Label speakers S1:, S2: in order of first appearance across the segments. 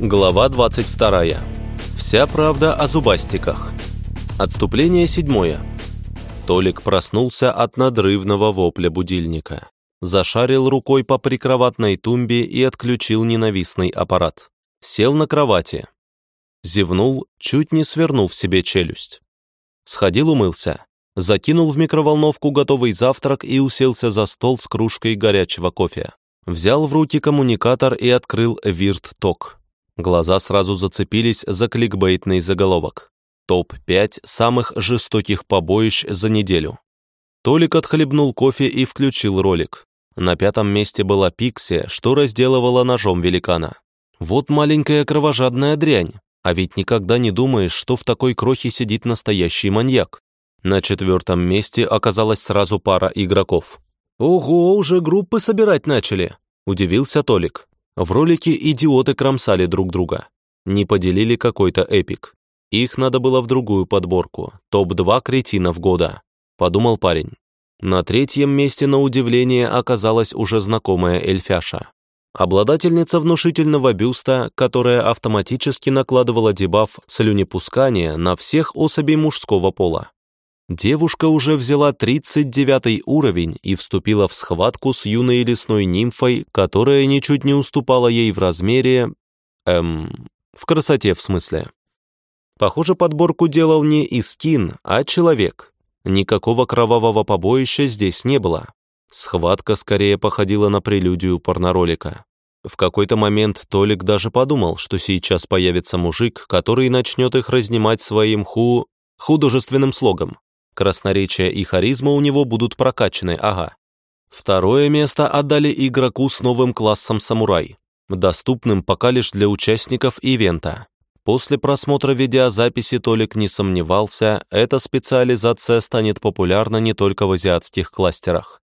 S1: Глава 22. Вся правда о зубастиках. Отступление седьмое. Толик проснулся от надрывного вопля будильника. Зашарил рукой по прикроватной тумбе и отключил ненавистный аппарат. Сел на кровати. Зевнул, чуть не свернув себе челюсть. Сходил умылся. Закинул в микроволновку готовый завтрак и уселся за стол с кружкой горячего кофе. Взял в руки коммуникатор и открыл Вирт-ток. Глаза сразу зацепились за кликбейтный заголовок. Топ-5 самых жестоких побоищ за неделю. Толик отхлебнул кофе и включил ролик. На пятом месте была Пикси, что разделывала ножом великана. Вот маленькая кровожадная дрянь, а ведь никогда не думаешь, что в такой крохе сидит настоящий маньяк. На четвертом месте оказалась сразу пара игроков. «Ого, уже группы собирать начали!» – удивился Толик. В ролике идиоты кромсали друг друга. Не поделили какой-то эпик. Их надо было в другую подборку. Топ-2 кретинов года. Подумал парень. На третьем месте, на удивление, оказалась уже знакомая эльфяша. Обладательница внушительного бюста, которая автоматически накладывала дебаф слюнепускания на всех особей мужского пола. Девушка уже взяла 39 уровень и вступила в схватку с юной лесной нимфой, которая ничуть не уступала ей в размере... Эм... В красоте, в смысле. Похоже, подборку делал не Искин, а человек. Никакого кровавого побоища здесь не было. Схватка скорее походила на прелюдию порноролика. В какой-то момент Толик даже подумал, что сейчас появится мужик, который начнет их разнимать своим ху... художественным слогом. Красноречие и харизма у него будут прокачаны, ага. Второе место отдали игроку с новым классом самурай, доступным пока лишь для участников ивента. После просмотра видеозаписи Толик не сомневался, эта специализация станет популярна не только в азиатских кластерах.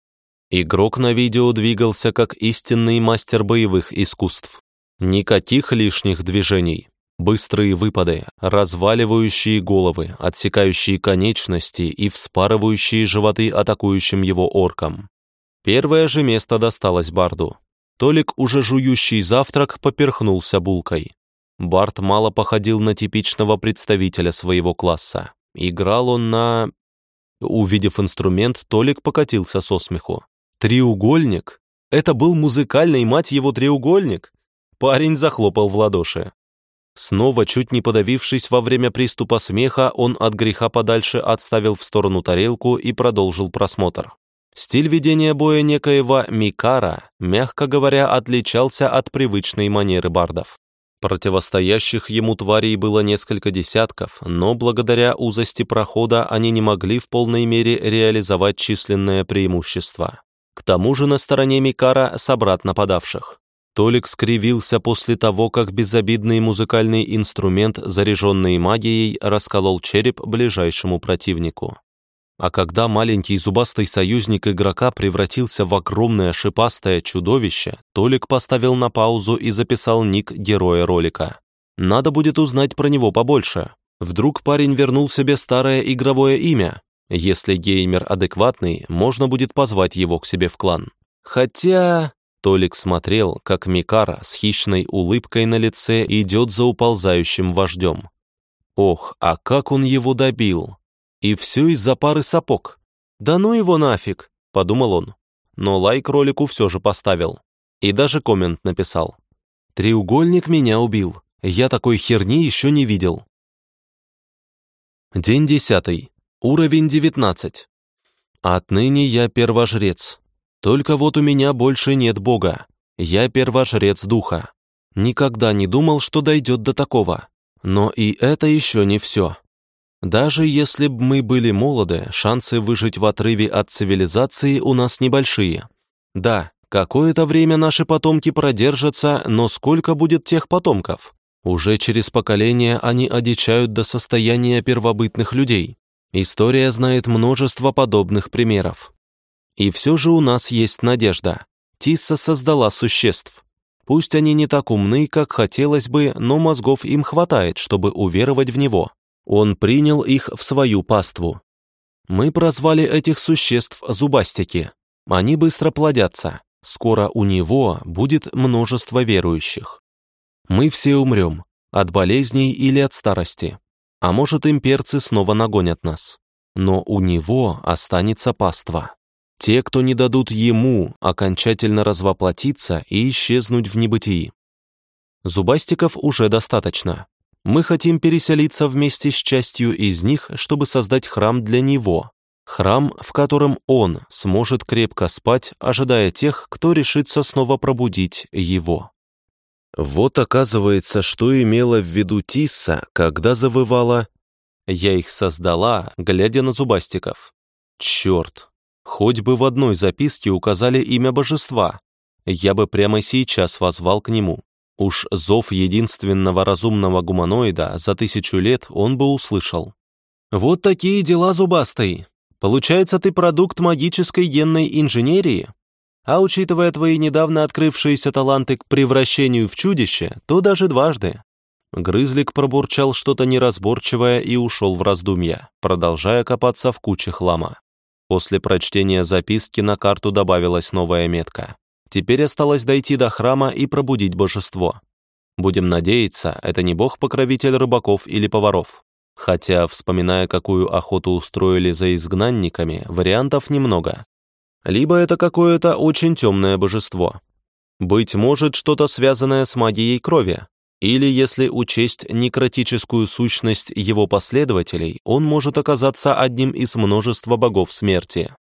S1: Игрок на видео двигался как истинный мастер боевых искусств. Никаких лишних движений. Быстрые выпады, разваливающие головы, отсекающие конечности и вспарывающие животы атакующим его оркам. Первое же место досталось Барду. Толик, уже жующий завтрак, поперхнулся булкой. Барт мало походил на типичного представителя своего класса. Играл он на... Увидев инструмент, Толик покатился со смеху. «Треугольник? Это был музыкальный, мать его, треугольник?» Парень захлопал в ладоши. Снова, чуть не подавившись во время приступа смеха, он от греха подальше отставил в сторону тарелку и продолжил просмотр. Стиль ведения боя некоего Микара, мягко говоря, отличался от привычной манеры бардов. Противостоящих ему тварей было несколько десятков, но благодаря узости прохода они не могли в полной мере реализовать численное преимущество. К тому же на стороне Микара собрат нападавших. Толик скривился после того, как безобидный музыкальный инструмент, заряженный магией, расколол череп ближайшему противнику. А когда маленький зубастый союзник игрока превратился в огромное шипастое чудовище, Толик поставил на паузу и записал ник героя ролика. Надо будет узнать про него побольше. Вдруг парень вернул себе старое игровое имя. Если геймер адекватный, можно будет позвать его к себе в клан. Хотя... Толик смотрел, как Микара с хищной улыбкой на лице идет за уползающим вождем. Ох, а как он его добил! И все из-за пары сапог. «Да ну его нафиг!» — подумал он. Но лайк ролику все же поставил. И даже коммент написал. «Треугольник меня убил. Я такой херни еще не видел». День десятый. Уровень девятнадцать. Отныне я первожрец. Только вот у меня больше нет Бога. Я первожрец духа. Никогда не думал, что дойдет до такого. Но и это еще не все. Даже если бы мы были молоды, шансы выжить в отрыве от цивилизации у нас небольшие. Да, какое-то время наши потомки продержатся, но сколько будет тех потомков? Уже через поколение они одичают до состояния первобытных людей. История знает множество подобных примеров. И все же у нас есть надежда. Тисса создала существ. Пусть они не так умны, как хотелось бы, но мозгов им хватает, чтобы уверовать в него. Он принял их в свою паству. Мы прозвали этих существ зубастики. Они быстро плодятся. Скоро у него будет множество верующих. Мы все умрем, от болезней или от старости. А может, имперцы снова нагонят нас. Но у него останется паства. Те, кто не дадут ему окончательно развоплотиться и исчезнуть в небытии. Зубастиков уже достаточно. Мы хотим переселиться вместе с частью из них, чтобы создать храм для него. Храм, в котором он сможет крепко спать, ожидая тех, кто решится снова пробудить его. Вот оказывается, что имела в виду Тисса, когда завывала «Я их создала, глядя на зубастиков». Черт, хоть бы в одной записке указали имя божества, я бы прямо сейчас возвал к нему. Уж зов единственного разумного гуманоида за тысячу лет он бы услышал. «Вот такие дела, зубастый. Получается, ты продукт магической генной инженерии? А учитывая твои недавно открывшиеся таланты к превращению в чудище, то даже дважды». Грызлик пробурчал что-то неразборчивое и ушел в раздумья, продолжая копаться в куче хлама. После прочтения записки на карту добавилась новая метка. Теперь осталось дойти до храма и пробудить божество. Будем надеяться, это не бог-покровитель рыбаков или поваров. Хотя, вспоминая, какую охоту устроили за изгнанниками, вариантов немного. Либо это какое-то очень темное божество. Быть может, что-то связанное с магией крови. Или, если учесть некротическую сущность его последователей, он может оказаться одним из множества богов смерти.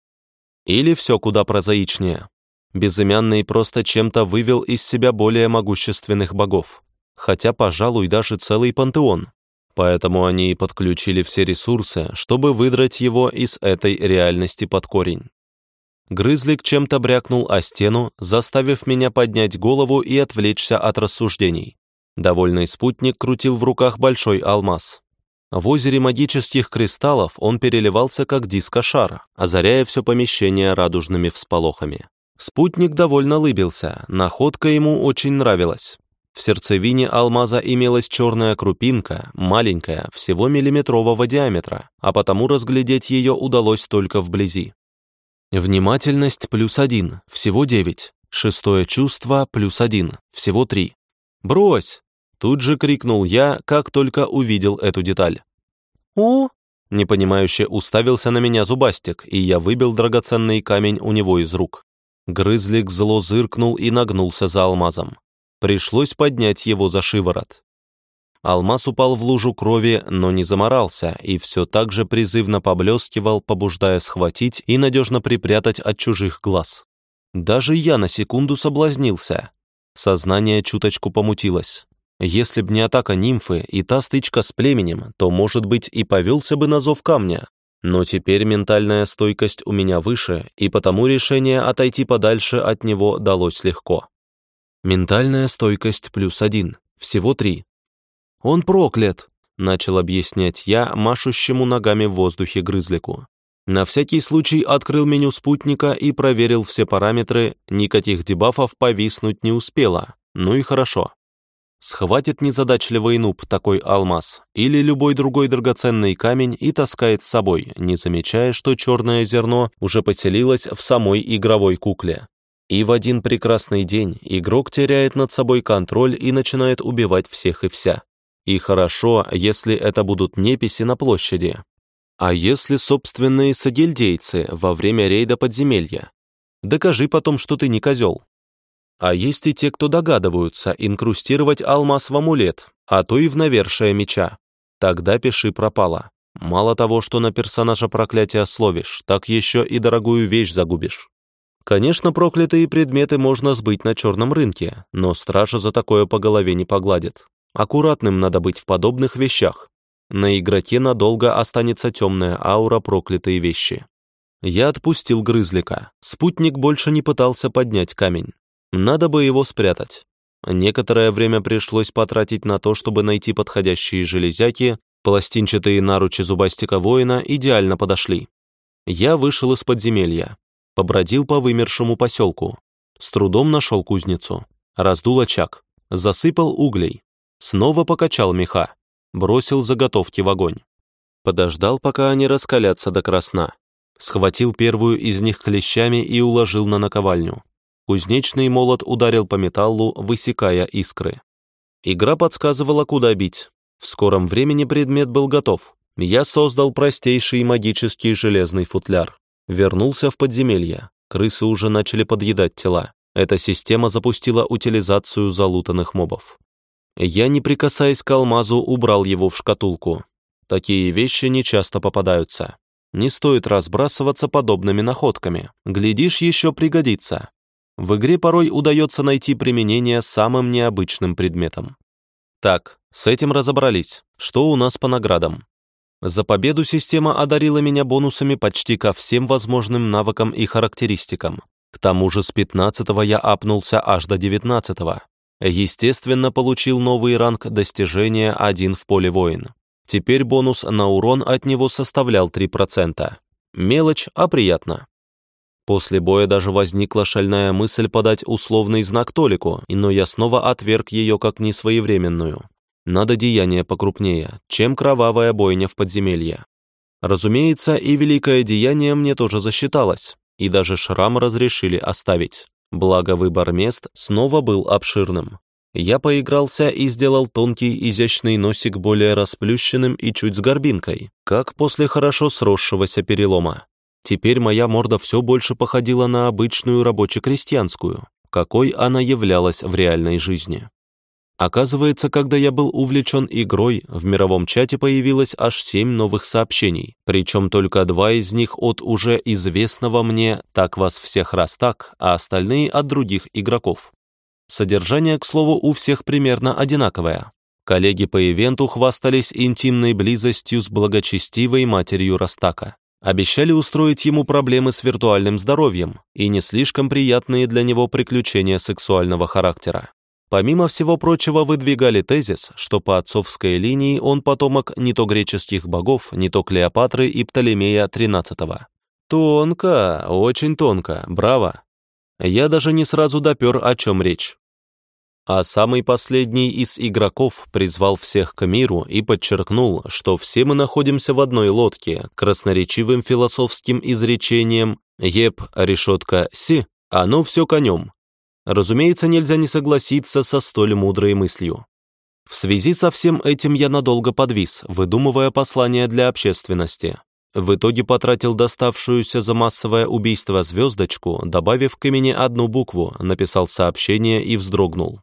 S1: Или все куда прозаичнее. Безымянный просто чем-то вывел из себя более могущественных богов, хотя, пожалуй, даже целый пантеон. Поэтому они и подключили все ресурсы, чтобы выдрать его из этой реальности под корень. Грызлик чем-то брякнул о стену, заставив меня поднять голову и отвлечься от рассуждений. Довольный спутник крутил в руках большой алмаз. В озере магических кристаллов он переливался как дискошар, озаряя все помещение радужными всполохами. Спутник довольно лыбился, находка ему очень нравилась. В сердцевине алмаза имелась черная крупинка, маленькая, всего миллиметрового диаметра, а потому разглядеть ее удалось только вблизи. Внимательность плюс один, всего девять. Шестое чувство плюс один, всего три. «Брось!» Тут же крикнул я, как только увидел эту деталь. «О!» Непонимающе уставился на меня зубастик, и я выбил драгоценный камень у него из рук. Грызлик зло зыркнул и нагнулся за алмазом. Пришлось поднять его за шиворот. Алмаз упал в лужу крови, но не заморался, и все так же призывно поблескивал, побуждая схватить и надежно припрятать от чужих глаз. Даже я на секунду соблазнился. Сознание чуточку помутилось. Если б не атака нимфы и та стычка с племенем, то, может быть, и повелся бы на зов камня, но теперь ментальная стойкость у меня выше, и потому решение отойти подальше от него далось легко. Ментальная стойкость плюс один, всего три. «Он проклят!» — начал объяснять я машущему ногами в воздухе грызлику. На всякий случай открыл меню спутника и проверил все параметры, никаких дебафов повиснуть не успело. Ну и хорошо. Схватит незадачливый нуб такой алмаз или любой другой драгоценный камень и таскает с собой, не замечая, что черное зерно уже поселилось в самой игровой кукле. И в один прекрасный день игрок теряет над собой контроль и начинает убивать всех и вся. И хорошо, если это будут неписи на площади. А если собственные сагильдейцы во время рейда подземелья? Докажи потом, что ты не козел. А есть и те, кто догадываются инкрустировать алмаз в амулет, а то и в навершие меча. Тогда пиши пропало. Мало того, что на персонажа проклятия словишь, так еще и дорогую вещь загубишь. Конечно, проклятые предметы можно сбыть на черном рынке, но стража за такое по голове не погладит. Аккуратным надо быть в подобных вещах. На игроке надолго останется темная аура проклятые вещи. Я отпустил грызлика. Спутник больше не пытался поднять камень. Надо бы его спрятать. Некоторое время пришлось потратить на то, чтобы найти подходящие железяки, пластинчатые наручи зубастика воина идеально подошли. Я вышел из подземелья, побродил по вымершему поселку, с трудом нашел кузницу, раздул очаг, засыпал углей, снова покачал меха, бросил заготовки в огонь. Подождал, пока они раскалятся до красна, схватил первую из них клещами и уложил на наковальню. Кузнечный молот ударил по металлу, высекая искры. Игра подсказывала, куда бить. В скором времени предмет был готов. Я создал простейший магический железный футляр. Вернулся в подземелье. Крысы уже начали подъедать тела. Эта система запустила утилизацию залутанных мобов. Я, не прикасаясь к алмазу, убрал его в шкатулку. Такие вещи не часто попадаются. Не стоит разбрасываться подобными находками. Глядишь, еще пригодится. В игре порой удается найти применение самым необычным предметом. Так, с этим разобрались. Что у нас по наградам? За победу система одарила меня бонусами почти ко всем возможным навыкам и характеристикам. К тому же с 15 я апнулся аж до 19 -го. Естественно, получил новый ранг достижения 1 в поле воин. Теперь бонус на урон от него составлял 3%. Мелочь, а приятно. После боя даже возникла шальная мысль подать условный знак Толику, но я снова отверг ее как несвоевременную. Надо деяние покрупнее, чем кровавая бойня в подземелье. Разумеется, и великое деяние мне тоже засчиталось, и даже шрам разрешили оставить. Благо выбор мест снова был обширным. Я поигрался и сделал тонкий изящный носик более расплющенным и чуть с горбинкой, как после хорошо сросшегося перелома. Теперь моя морда все больше походила на обычную рабоче-крестьянскую, какой она являлась в реальной жизни. Оказывается, когда я был увлечен игрой, в мировом чате появилось аж семь новых сообщений, причем только два из них от уже известного мне «так вас всех раз так», а остальные от других игроков. Содержание, к слову, у всех примерно одинаковое. Коллеги по ивенту хвастались интимной близостью с благочестивой матерью Растака. Обещали устроить ему проблемы с виртуальным здоровьем и не слишком приятные для него приключения сексуального характера. Помимо всего прочего, выдвигали тезис, что по отцовской линии он потомок не то греческих богов, не то Клеопатры и Птолемея XIII. Тонко, очень тонко, браво. Я даже не сразу допер, о чем речь. А самый последний из игроков призвал всех к миру и подчеркнул, что все мы находимся в одной лодке, красноречивым философским изречением «Еп, решетка, си, оно все конем». Разумеется, нельзя не согласиться со столь мудрой мыслью. В связи со всем этим я надолго подвис, выдумывая послание для общественности. В итоге потратил доставшуюся за массовое убийство звездочку, добавив к имени одну букву, написал сообщение и вздрогнул.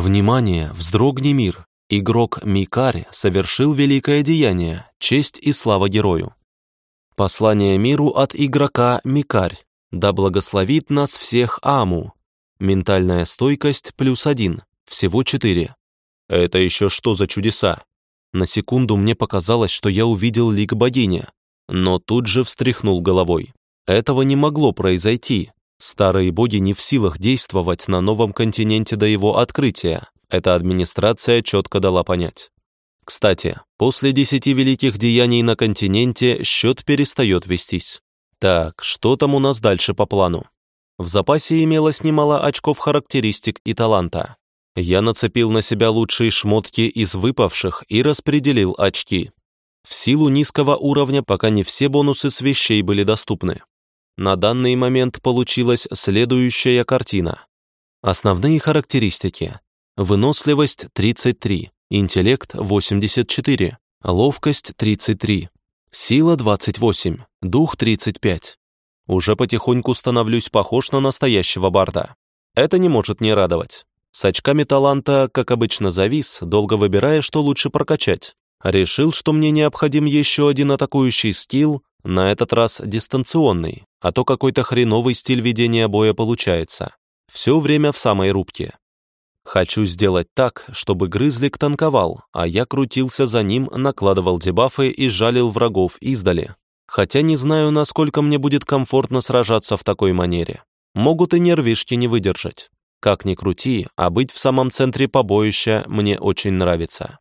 S1: Внимание, вздрогни мир! Игрок Микарь совершил великое деяние, честь и слава герою. Послание миру от игрока Микарь. Да благословит нас всех Аму. Ментальная стойкость плюс один, всего четыре. Это еще что за чудеса? На секунду мне показалось, что я увидел лик богини, но тут же встряхнул головой. Этого не могло произойти. Старые боги не в силах действовать на новом континенте до его открытия. Эта администрация четко дала понять. Кстати, после десяти великих деяний на континенте счет перестает вестись. Так, что там у нас дальше по плану? В запасе имелось немало очков характеристик и таланта. Я нацепил на себя лучшие шмотки из выпавших и распределил очки. В силу низкого уровня пока не все бонусы с вещей были доступны. На данный момент получилась следующая картина. Основные характеристики. Выносливость 33, интеллект 84, ловкость 33, сила 28, дух 35. Уже потихоньку становлюсь похож на настоящего барда. Это не может не радовать. С очками таланта, как обычно, завис, долго выбирая, что лучше прокачать. Решил, что мне необходим еще один атакующий скилл, на этот раз дистанционный, а то какой-то хреновый стиль ведения боя получается. Все время в самой рубке. Хочу сделать так, чтобы грызлик танковал, а я крутился за ним, накладывал дебафы и жалил врагов издали. Хотя не знаю, насколько мне будет комфортно сражаться в такой манере. Могут и нервишки не выдержать. Как ни крути, а быть в самом центре побоища мне очень нравится.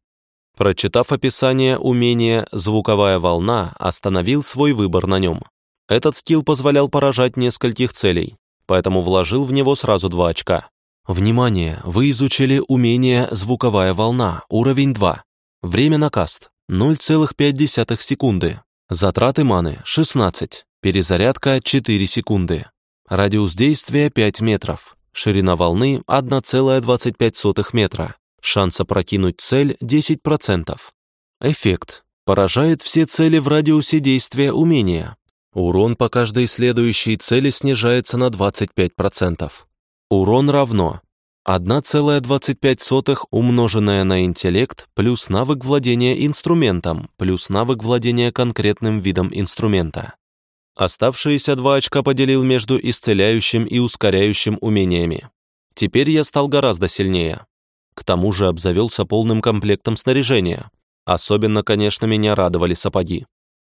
S1: Прочитав описание умения «Звуковая волна», остановил свой выбор на нем. Этот скилл позволял поражать нескольких целей, поэтому вложил в него сразу два очка. Внимание! Вы изучили умение «Звуковая волна», уровень 2. Время на каст – 0,5 секунды. Затраты маны – 16. Перезарядка – 4 секунды. Радиус действия – 5 метров. Ширина волны – 1,25 метра. Шанс прокинуть цель 10%. Эффект. Поражает все цели в радиусе действия умения. Урон по каждой следующей цели снижается на 25%. Урон равно 1,25 умноженное на интеллект плюс навык владения инструментом плюс навык владения конкретным видом инструмента. Оставшиеся два очка поделил между исцеляющим и ускоряющим умениями. Теперь я стал гораздо сильнее. К тому же обзавелся полным комплектом снаряжения. Особенно, конечно, меня радовали сапоги.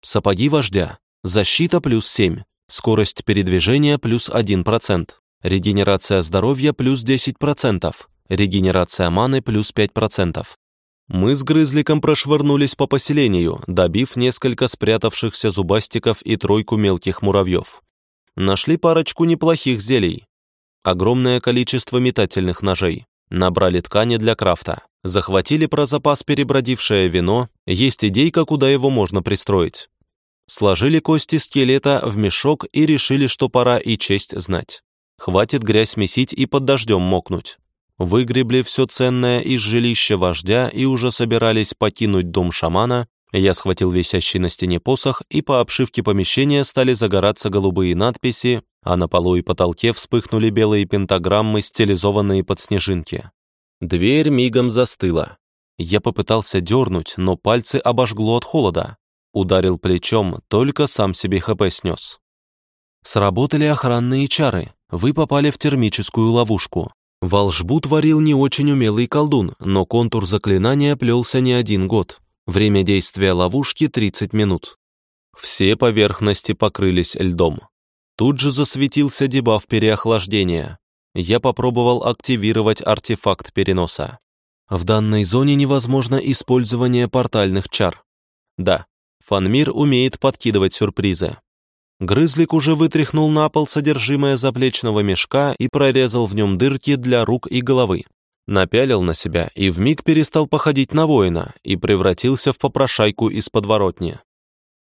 S1: Сапоги вождя. Защита плюс 7. Скорость передвижения плюс 1%. Регенерация здоровья плюс 10%. Регенерация маны плюс 5%. Мы с Грызликом прошвырнулись по поселению, добив несколько спрятавшихся зубастиков и тройку мелких муравьев. Нашли парочку неплохих зелий. Огромное количество метательных ножей. Набрали ткани для крафта. Захватили про запас перебродившее вино. Есть идейка, куда его можно пристроить. Сложили кости скелета в мешок и решили, что пора и честь знать. Хватит грязь месить и под дождем мокнуть. Выгребли все ценное из жилища вождя и уже собирались покинуть дом шамана, я схватил висящий на стене посох, и по обшивке помещения стали загораться голубые надписи, а на полу и потолке вспыхнули белые пентаграммы, стилизованные под снежинки. Дверь мигом застыла. Я попытался дернуть, но пальцы обожгло от холода. Ударил плечом, только сам себе ХП снес. Сработали охранные чары. Вы попали в термическую ловушку. Волжбу творил не очень умелый колдун, но контур заклинания плелся не один год. Время действия ловушки 30 минут. Все поверхности покрылись льдом. Тут же засветился дебаф переохлаждения. Я попробовал активировать артефакт переноса. В данной зоне невозможно использование портальных чар. Да, Фанмир умеет подкидывать сюрпризы. Грызлик уже вытряхнул на пол содержимое заплечного мешка и прорезал в нем дырки для рук и головы. Напялил на себя и вмиг перестал походить на воина и превратился в попрошайку из подворотни.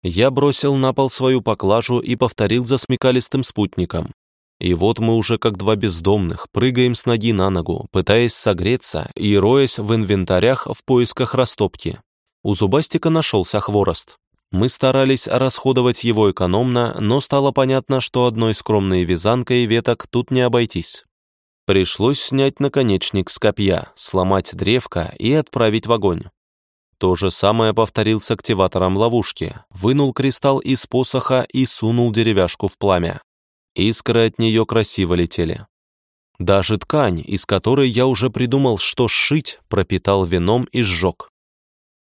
S1: Я бросил на пол свою поклажу и повторил за смекалистым спутником. И вот мы уже как два бездомных, прыгаем с ноги на ногу, пытаясь согреться и роясь в инвентарях в поисках растопки. У зубастика нашелся хворост. Мы старались расходовать его экономно, но стало понятно, что одной скромной вязанкой веток тут не обойтись. Пришлось снять наконечник с копья, сломать древко и отправить в огонь. То же самое повторил с активатором ловушки, вынул кристалл из посоха и сунул деревяшку в пламя. Искры от нее красиво летели. Даже ткань, из которой я уже придумал, что сшить, пропитал вином и сжег.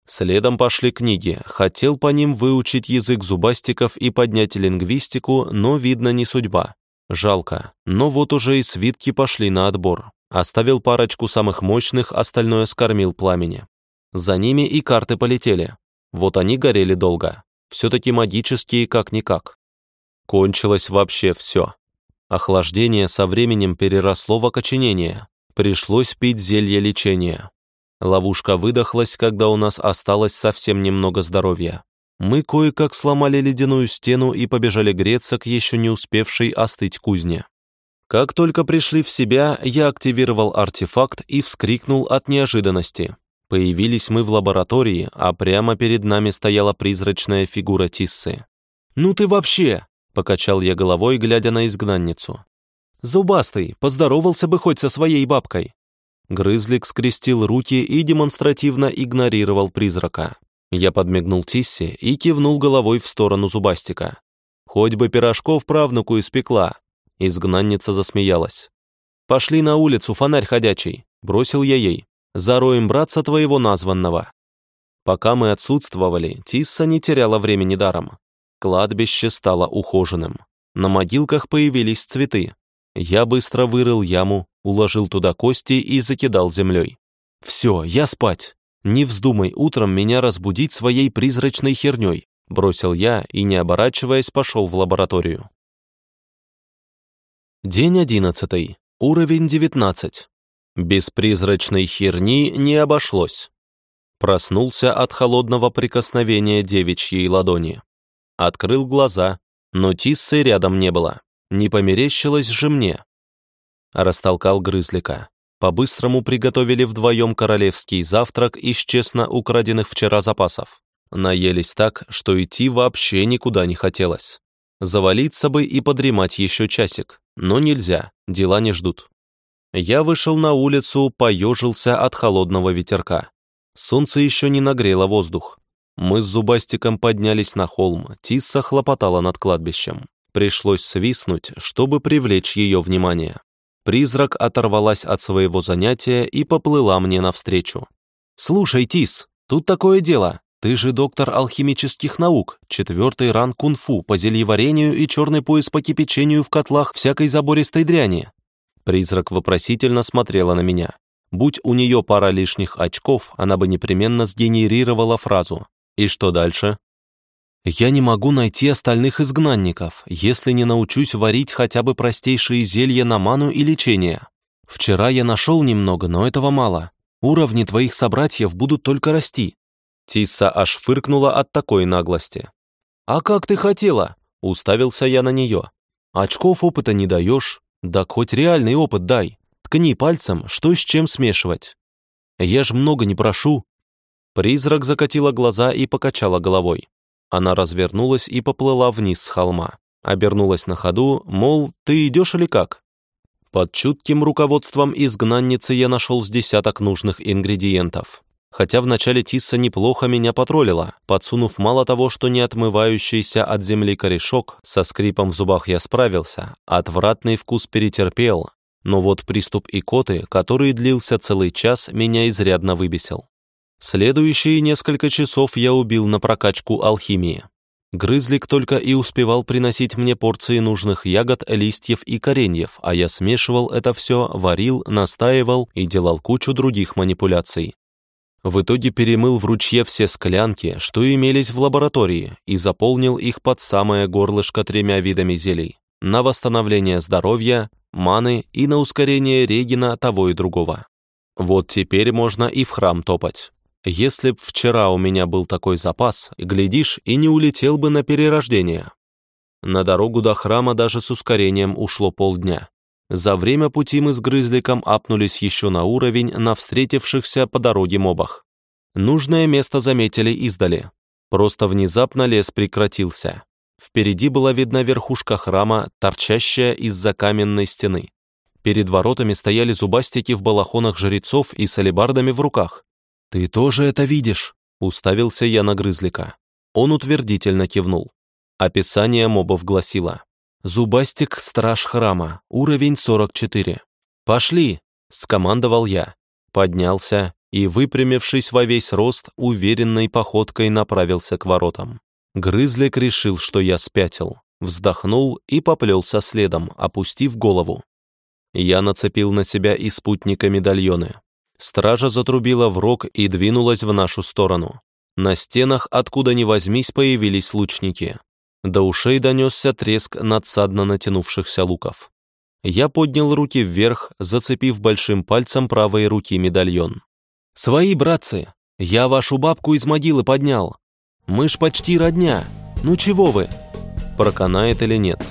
S1: Следом пошли книги. Хотел по ним выучить язык зубастиков и поднять лингвистику, но, видно, не судьба. Жалко. Но вот уже и свитки пошли на отбор. Оставил парочку самых мощных, остальное скормил пламени. За ними и карты полетели. Вот они горели долго. Все-таки магические как-никак. Кончилось вообще все. Охлаждение со временем переросло в окоченение. Пришлось пить зелье лечения. Ловушка выдохлась, когда у нас осталось совсем немного здоровья. Мы кое-как сломали ледяную стену и побежали греться к еще не успевшей остыть кузне. Как только пришли в себя, я активировал артефакт и вскрикнул от неожиданности. Появились мы в лаборатории, а прямо перед нами стояла призрачная фигура Тиссы. «Ну ты вообще!» — покачал я головой, глядя на изгнанницу. «Зубастый, поздоровался бы хоть со своей бабкой. Грызлик скрестил руки и демонстративно игнорировал призрака. Я подмигнул Тисси и кивнул головой в сторону Зубастика. «Хоть бы пирожков правнуку испекла!» Изгнанница засмеялась. «Пошли на улицу, фонарь ходячий!» Бросил я ей. «Зароем братца твоего названного!» Пока мы отсутствовали, Тисса не теряла времени даром. Кладбище стало ухоженным. На могилках появились цветы. Я быстро вырыл яму, уложил туда кости и закидал землей. «Все, я спать. Не вздумай утром меня разбудить своей призрачной херней», бросил я и, не оборачиваясь, пошел в лабораторию. День одиннадцатый. Уровень девятнадцать. Без призрачной херни не обошлось. Проснулся от холодного прикосновения девичьей ладони. Открыл глаза, но Тиссы рядом не было. Не померещилось же мне. Растолкал грызлика. По-быстрому приготовили вдвоем королевский завтрак из честно украденных вчера запасов. Наелись так, что идти вообще никуда не хотелось. Завалиться бы и подремать еще часик, но нельзя, дела не ждут. Я вышел на улицу, поежился от холодного ветерка. Солнце еще не нагрело воздух. Мы с Зубастиком поднялись на холм, Тисса хлопотала над кладбищем. Пришлось свистнуть, чтобы привлечь ее внимание. Призрак оторвалась от своего занятия и поплыла мне навстречу. «Слушай, Тис, тут такое дело. Ты же доктор алхимических наук, четвертый ран кунг-фу по зельеварению и черный пояс по кипячению в котлах всякой забористой дряни». Призрак вопросительно смотрела на меня. Будь у нее пара лишних очков, она бы непременно сгенерировала фразу. «И что дальше?» «Я не могу найти остальных изгнанников, если не научусь варить хотя бы простейшие зелья на ману и лечение. Вчера я нашел немного, но этого мало. Уровни твоих собратьев будут только расти. Тисса аж фыркнула от такой наглости. «А как ты хотела?» — уставился я на нее. «Очков опыта не даешь, да хоть реальный опыт дай. Ткни пальцем, что с чем смешивать. Я ж много не прошу». Призрак закатила глаза и покачала головой. Она развернулась и поплыла вниз с холма. Обернулась на ходу, мол, ты идешь или как? Под чутким руководством изгнанницы я нашел с десяток нужных ингредиентов хотя вначале Тисса неплохо меня потроллила, подсунув мало того, что не отмывающийся от земли корешок, со скрипом в зубах я справился, отвратный вкус перетерпел, но вот приступ икоты, который длился целый час, меня изрядно выбесил. Следующие несколько часов я убил на прокачку алхимии. Грызлик только и успевал приносить мне порции нужных ягод, листьев и кореньев, а я смешивал это все, варил, настаивал и делал кучу других манипуляций. В итоге перемыл в ручье все склянки, что имелись в лаборатории, и заполнил их под самое горлышко тремя видами зелий. На восстановление здоровья, маны и на ускорение регина того и другого. Вот теперь можно и в храм топать. Если б вчера у меня был такой запас, глядишь, и не улетел бы на перерождение. На дорогу до храма даже с ускорением ушло полдня. За время пути мы с Грызликом апнулись еще на уровень на встретившихся по дороге мобах. Нужное место заметили издали. Просто внезапно лес прекратился. Впереди была видна верхушка храма, торчащая из-за каменной стены. Перед воротами стояли зубастики в балахонах жрецов и с алебардами в руках. «Ты тоже это видишь?» — уставился я на Грызлика. Он утвердительно кивнул. Описание мобов гласило Зубастик, страж храма, уровень 44. «Пошли!» — скомандовал я. Поднялся и, выпрямившись во весь рост, уверенной походкой направился к воротам. Грызлик решил, что я спятил, вздохнул и поплелся следом, опустив голову. Я нацепил на себя и спутника медальоны. Стража затрубила в рог и двинулась в нашу сторону. На стенах, откуда ни возьмись, появились лучники. До ушей донесся треск надсадно натянувшихся луков. Я поднял руки вверх, зацепив большим пальцем правой руки медальон. «Свои, братцы! Я вашу бабку из могилы поднял! Мы ж почти родня! Ну чего вы?» Проканает или нет?